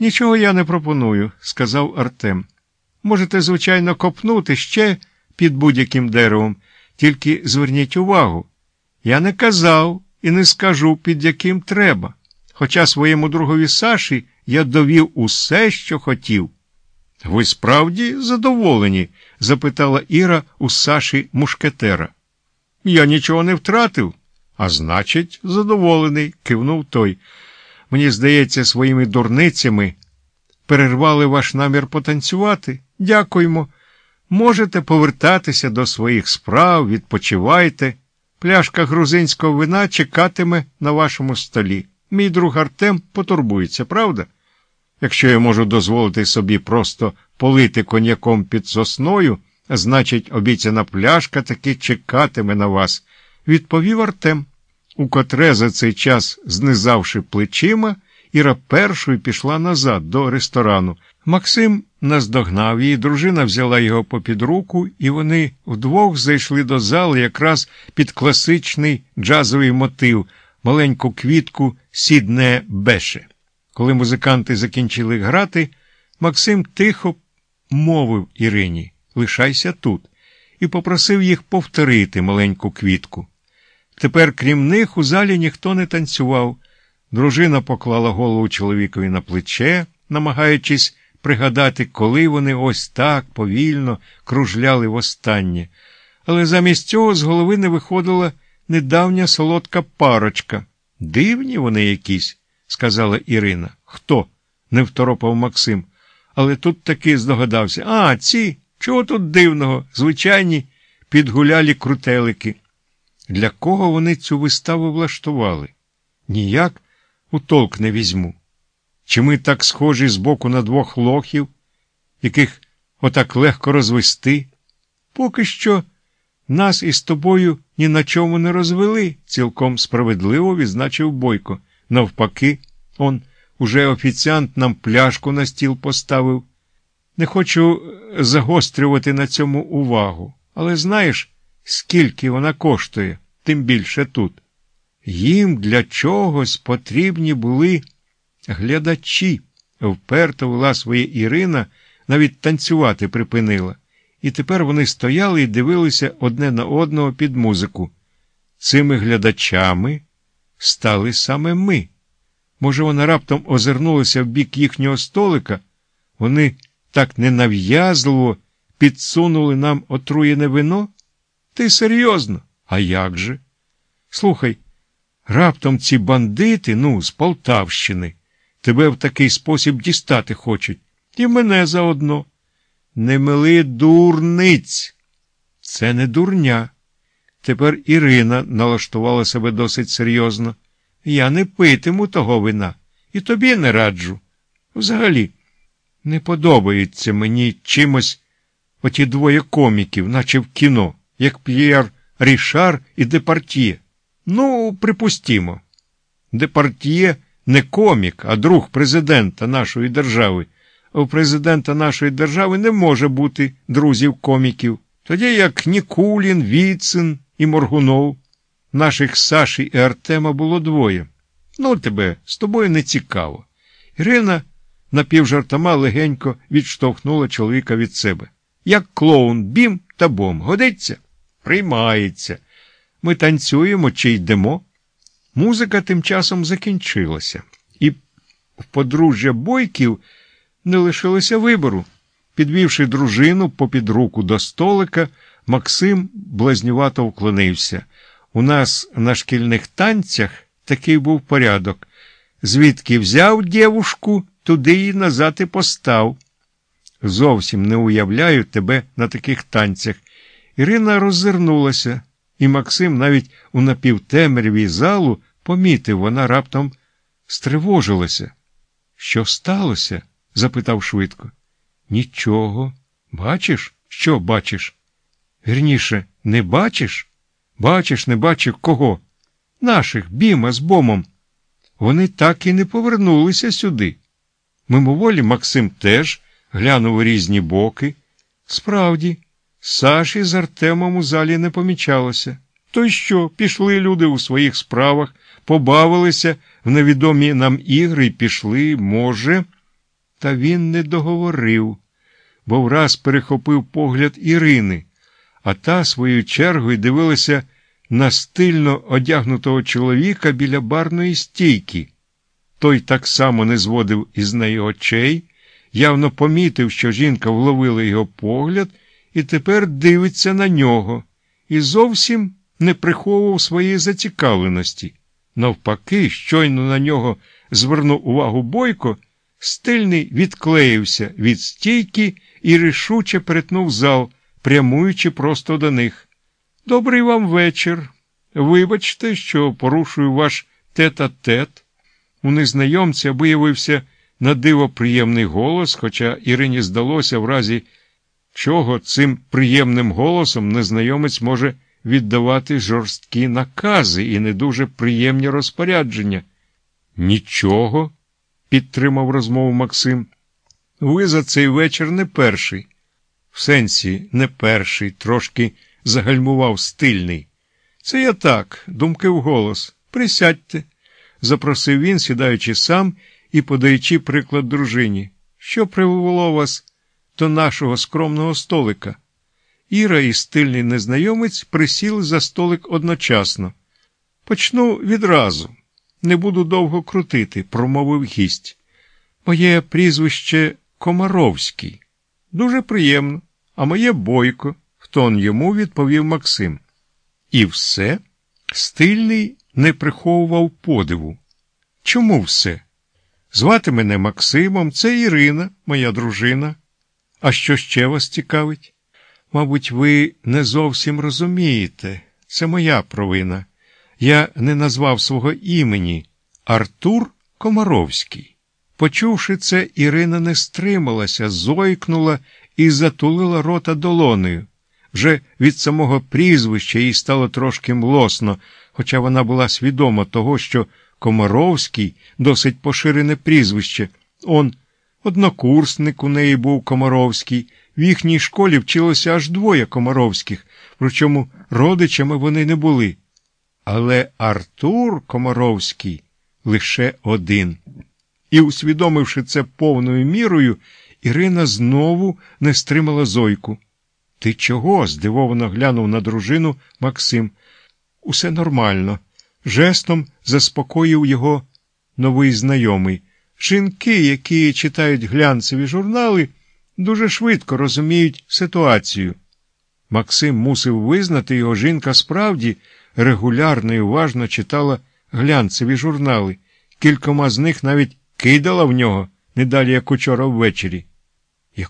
Нічого я не пропоную, сказав Артем. Можете, звичайно, копнути ще під будь-яким деревом, тільки зверніть увагу. Я не казав і не скажу, під яким треба. Хоча своєму другові Саші я довів усе, що хотів. Ви справді задоволені? запитала Іра у Саші мушкетера. Я нічого не втратив, а значить, задоволений, кивнув той. Мені здається, своїми дурницями перервали ваш намір потанцювати. Дякуємо. Можете повертатися до своїх справ, відпочивайте. Пляшка грузинського вина чекатиме на вашому столі. Мій друг Артем потурбується, правда? Якщо я можу дозволити собі просто полити коньяком під сосною, значить, обіцяна пляшка таки чекатиме на вас, відповів Артем, у котре за цей час, знизавши плечима, Іра першою пішла назад до ресторану. Максим наздогнав її, дружина взяла його попід руку, і вони вдвох зайшли до зали якраз під класичний джазовий мотив, маленьку квітку сідне беше. Коли музиканти закінчили грати, Максим тихо мовив Ірині Лишайся тут, і попросив їх повторити маленьку квітку. Тепер, крім них, у залі ніхто не танцював. Дружина поклала голову чоловікові на плече, намагаючись пригадати, коли вони ось так повільно кружляли востаннє. Але замість цього з голови не виходила недавня солодка парочка. Дивні вони якісь, сказала Ірина. Хто? не второпав Максим. Але тут таки здогадався. А, ці, чого тут дивного? Звичайні підгулялі крутелики. Для кого вони цю виставу влаштували? Ніяк у толк не візьму. Чи ми так схожі збоку на двох лохів, яких отак легко розвести? Поки що нас із тобою ні на чому не розвели, цілком справедливо відзначив Бойко. Навпаки, он уже офіціант нам пляшку на стіл поставив. Не хочу загострювати на цьому увагу, але знаєш, скільки вона коштує, тим більше тут. Їм для чогось потрібні були глядачі, вперто вела своє Ірина, навіть танцювати припинила. І тепер вони стояли і дивилися одне на одного під музику. Цими глядачами стали саме ми. Може, вона раптом озирнулася в бік їхнього столика, вони так ненав'язливо підсунули нам отруєне вино? Ти серйозно? А як же? Слухай, раптом ці бандити, ну, з Полтавщини, тебе в такий спосіб дістати хочуть, і мене заодно. Не мили дурниць. Це не дурня. Тепер Ірина налаштувала себе досить серйозно. Я не питиму того вина і тобі не раджу. Взагалі, не подобається мені чимось оті двоє коміків, наче в кіно, як П'єр Рішар і Департіє. Ну, припустімо. Департіє не комік, а друг президента нашої держави. У президента нашої держави не може бути друзів коміків, тоді як Нікулін, Віцин і Моргунов. Наших Саші і Артема було двоє. Ну, тебе з тобою не цікаво. Ірина напівжартома легенько відштовхнула чоловіка від себе. Як клоун, бім та бом. Годиться? Приймається. Ми танцюємо чи йдемо. Музика тим часом закінчилася, і в подружжя бойків не лишилося вибору. Підвівши дружину попід руку до столика, Максим блазнювато вклонився. У нас на шкільних танцях такий був порядок. Звідки взяв дівушку, туди її назад і постав. Зовсім не уявляю тебе на таких танцях. Ірина роззирнулася, і Максим навіть у напівтемряві залу помітив, вона раптом стривожилася. Що сталося? запитав швидко. Нічого. Бачиш? Що бачиш? Вірніше, не бачиш? Бачиш, не бачив кого? Наших Біма з бомом. Вони так і не повернулися сюди. Мимоволі Максим теж глянув у різні боки. Справді, Саші з Артемом у залі не помічалося. То що, пішли люди у своїх справах, побавилися в невідомі нам ігри і пішли, може. Та він не договорив, бо враз перехопив погляд Ірини, а та своєю чергою дивилася на стильно одягнутого чоловіка біля барної стійки. Той так само не зводив із неї очей, явно помітив, що жінка вловила його погляд, і тепер дивиться на нього, і зовсім не приховував своєї зацікавленості. Навпаки, щойно на нього звернув увагу бойко, стильний відклеївся від стійки і рішуче перетнув зал, прямуючи просто до них. Добрий вам вечір. Вибачте, що порушую ваш тет-а-тет. У незнайомця виявився на диво приємний голос, хоча Ірині здалося, в разі чого цим приємним голосом незнайомець може віддавати жорсткі накази і не дуже приємні розпорядження. Нічого, підтримав розмову Максим. Ви за цей вечір не перший. В сенсі, не перший, трошки загальмував стильний. Це я так, думки вголос. Присядьте, запросив він, сідаючи сам і подаючи приклад дружині. Що привело вас до нашого скромного столика? Іра і стильний незнайомець присіли за столик одночасно. Почну відразу. Не буду довго крутити, промовив гість. Моє прізвище Комаровський. Дуже приємно, а моє бойко, в тон йому відповів Максим. І все стильний не приховував подиву. Чому все? Звати мене Максимом, це Ірина, моя дружина. А що ще вас цікавить? Мабуть, ви не зовсім розумієте. Це моя провина. Я не назвав свого імені Артур Комаровський. Почувши це, Ірина не стрималася, зойкнула і затулила рота долонею. Вже від самого прізвища їй стало трошки млосно, хоча вона була свідома того, що Комаровський досить поширене прізвище. Он, однокурсник у неї був Комаровський, в їхній школі вчилося аж двоє Комаровських, причому родичами вони не були. Але Артур Комаровський лише один. І, усвідомивши це повною мірою, Ірина знову не стримала зойку. Ти чого? здивовано глянув на дружину Максим. Усе нормально. Жестом заспокоїв його новий знайомий. Жінки, які читають глянцеві журнали, дуже швидко розуміють ситуацію. Максим мусив визнати, його жінка справді регулярно і уважно читала глянцеві журнали, кількома з них навіть кидала в нього не далі, як учора ввечері.